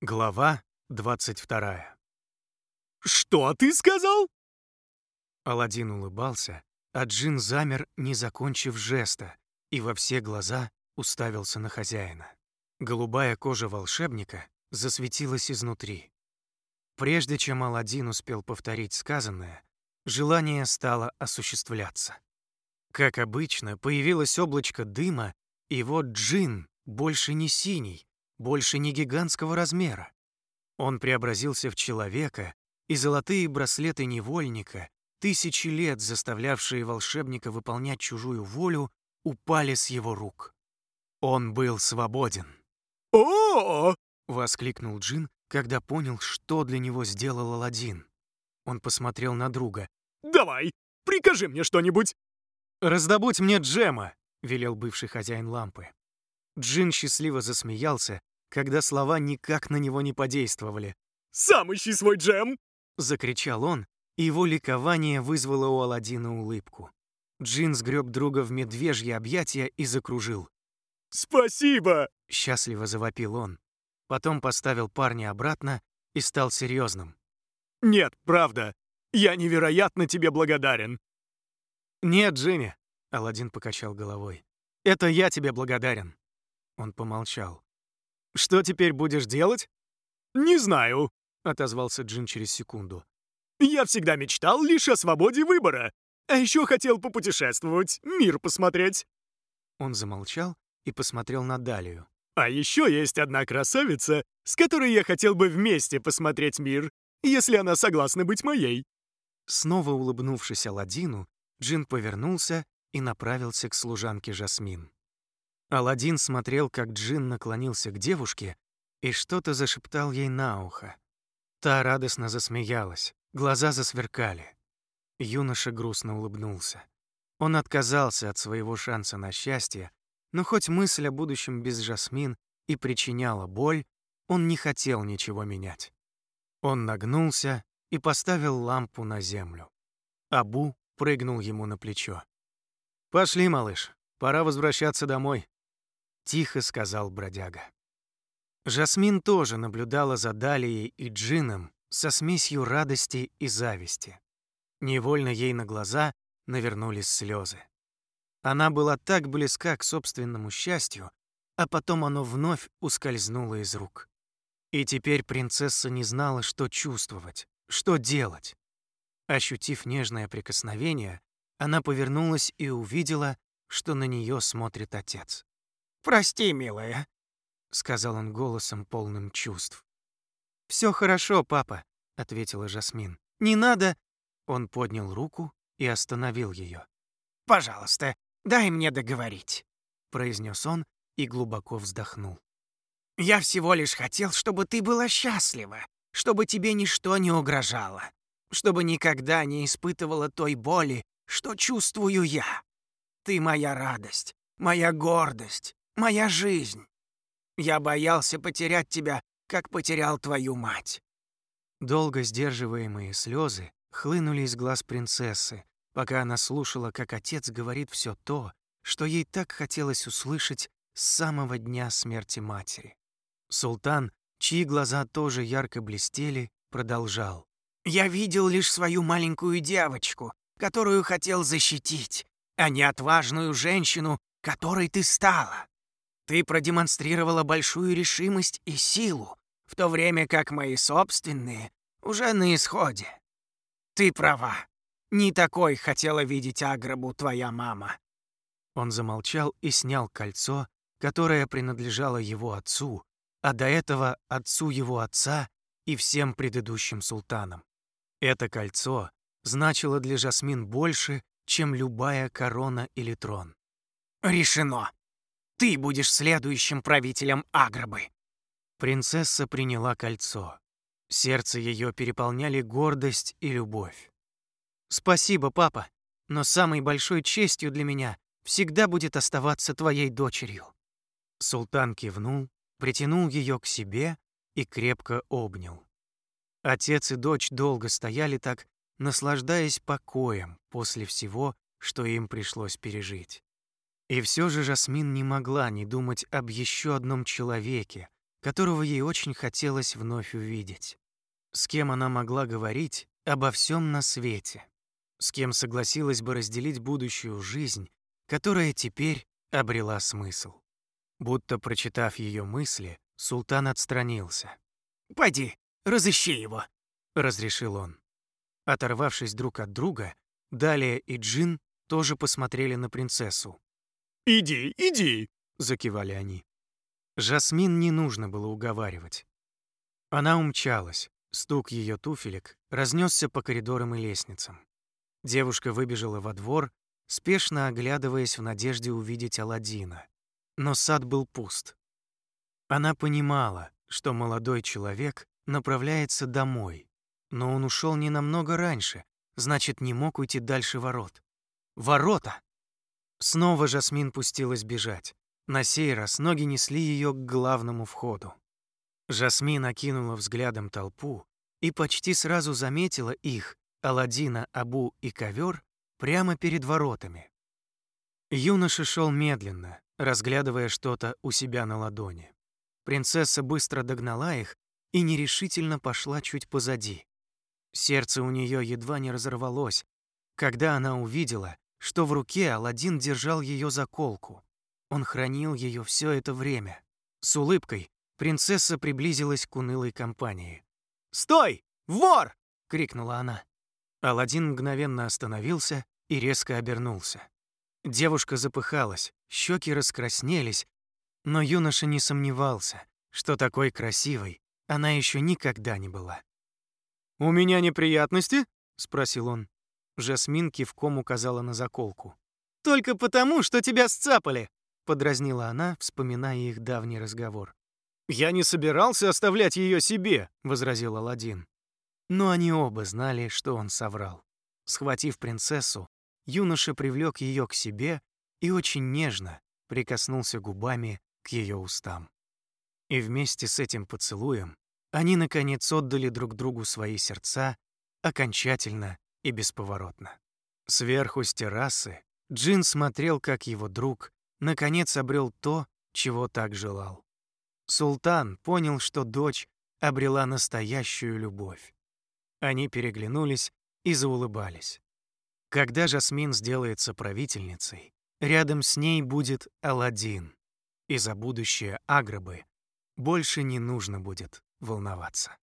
Глава 22. «Что ты сказал?» Аладдин улыбался, а Джин замер, не закончив жеста, и во все глаза уставился на хозяина. Голубая кожа волшебника засветилась изнутри. Прежде чем Аладдин успел повторить сказанное, желание стало осуществляться. Как обычно, появилось облачко дыма, и вот Джин, больше не синий, больше не гигантского размера. Он преобразился в человека, и золотые браслеты невольника, тысячи лет заставлявшие волшебника выполнять чужую волю, упали с его рук. Он был свободен. «О!» — воскликнул Джин, когда понял, что для него сделал Аладдин. Он посмотрел на друга. «Давай, прикажи мне что-нибудь!» «Раздобудь мне джема!» — велел бывший хозяин лампы. Джин счастливо засмеялся, когда слова никак на него не подействовали. «Сам ищи свой джем!» — закричал он, и его ликование вызвало у Аладдина улыбку. Джин сгреб друга в медвежье объятия и закружил. «Спасибо!» — счастливо завопил он. Потом поставил парня обратно и стал серьезным. «Нет, правда. Я невероятно тебе благодарен». «Нет, Джимми», — Аладдин покачал головой. «Это я тебе благодарен». Он помолчал. «Что теперь будешь делать?» «Не знаю», — отозвался Джин через секунду. «Я всегда мечтал лишь о свободе выбора. А еще хотел попутешествовать, мир посмотреть». Он замолчал и посмотрел на Далию. «А еще есть одна красавица, с которой я хотел бы вместе посмотреть мир, если она согласна быть моей». Снова улыбнувшись Аладдину, Джин повернулся и направился к служанке Жасмин. Аладдин смотрел, как Джин наклонился к девушке и что-то зашептал ей на ухо. Та радостно засмеялась, глаза засверкали. Юноша грустно улыбнулся. Он отказался от своего шанса на счастье, но хоть мысль о будущем без Жасмин и причиняла боль, он не хотел ничего менять. Он нагнулся и поставил лампу на землю. Абу прыгнул ему на плечо. «Пошли, малыш, пора возвращаться домой тихо сказал бродяга. Жасмин тоже наблюдала за Далией и Джином со смесью радости и зависти. Невольно ей на глаза навернулись слезы. Она была так близка к собственному счастью, а потом оно вновь ускользнуло из рук. И теперь принцесса не знала, что чувствовать, что делать. Ощутив нежное прикосновение, она повернулась и увидела, что на нее смотрит отец. «Прости, милая», — сказал он голосом, полным чувств. Все хорошо, папа», — ответила Жасмин. «Не надо...» Он поднял руку и остановил ее. «Пожалуйста, дай мне договорить», — произнес он и глубоко вздохнул. «Я всего лишь хотел, чтобы ты была счастлива, чтобы тебе ничто не угрожало, чтобы никогда не испытывала той боли, что чувствую я. Ты моя радость, моя гордость, моя жизнь. Я боялся потерять тебя, как потерял твою мать». Долго сдерживаемые слезы хлынули из глаз принцессы, пока она слушала, как отец говорит все то, что ей так хотелось услышать с самого дня смерти матери. Султан, чьи глаза тоже ярко блестели, продолжал. «Я видел лишь свою маленькую девочку, которую хотел защитить, а не отважную женщину, которой ты стала. Ты продемонстрировала большую решимость и силу, в то время как мои собственные уже на исходе. Ты права. Не такой хотела видеть Аграбу твоя мама». Он замолчал и снял кольцо, которое принадлежало его отцу, а до этого отцу его отца и всем предыдущим султанам. Это кольцо значило для Жасмин больше, чем любая корона или трон. «Решено!» Ты будешь следующим правителем Аграбы». Принцесса приняла кольцо. Сердце ее переполняли гордость и любовь. «Спасибо, папа, но самой большой честью для меня всегда будет оставаться твоей дочерью». Султан кивнул, притянул ее к себе и крепко обнял. Отец и дочь долго стояли так, наслаждаясь покоем после всего, что им пришлось пережить. И все же Жасмин не могла не думать об еще одном человеке, которого ей очень хотелось вновь увидеть. С кем она могла говорить обо всем на свете. С кем согласилась бы разделить будущую жизнь, которая теперь обрела смысл. Будто прочитав ее мысли, султан отстранился. «Пойди, разыщи его», — разрешил он. Оторвавшись друг от друга, Далия и Джин тоже посмотрели на принцессу. «Иди, иди!» — закивали они. Жасмин не нужно было уговаривать. Она умчалась, стук ее туфелек разнесся по коридорам и лестницам. Девушка выбежала во двор, спешно оглядываясь в надежде увидеть Аладдина. Но сад был пуст. Она понимала, что молодой человек направляется домой, но он ушел не намного раньше, значит, не мог уйти дальше ворот. Ворота! Снова Жасмин пустилась бежать. На сей раз ноги несли ее к главному входу. Жасмин окинула взглядом толпу и почти сразу заметила их, Аладдина, Абу и ковер, прямо перед воротами. Юноша шел медленно, разглядывая что-то у себя на ладони. Принцесса быстро догнала их и нерешительно пошла чуть позади. Сердце у нее едва не разорвалось, когда она увидела, что в руке Аладдин держал ее заколку. Он хранил ее все это время. С улыбкой принцесса приблизилась к унылой компании. «Стой! Вор!» — крикнула она. Аладдин мгновенно остановился и резко обернулся. Девушка запыхалась, щеки раскраснелись, но юноша не сомневался, что такой красивой она еще никогда не была. «У меня неприятности?» — спросил он. Жасмин кивком указала на заколку. «Только потому, что тебя сцапали!» — подразнила она, вспоминая их давний разговор. «Я не собирался оставлять ее себе», — возразил Аладдин. Но они оба знали, что он соврал. Схватив принцессу, юноша привлек ее к себе и очень нежно прикоснулся губами к ее устам. И вместе с этим поцелуем они, наконец, отдали друг другу свои сердца окончательно и бесповоротно. Сверху с террасы Джин смотрел, как его друг наконец обрел то, чего так желал. Султан понял, что дочь обрела настоящую любовь. Они переглянулись и заулыбались. Когда Жасмин сделается правительницей, рядом с ней будет Аладдин, и за будущее Аграбы больше не нужно будет волноваться.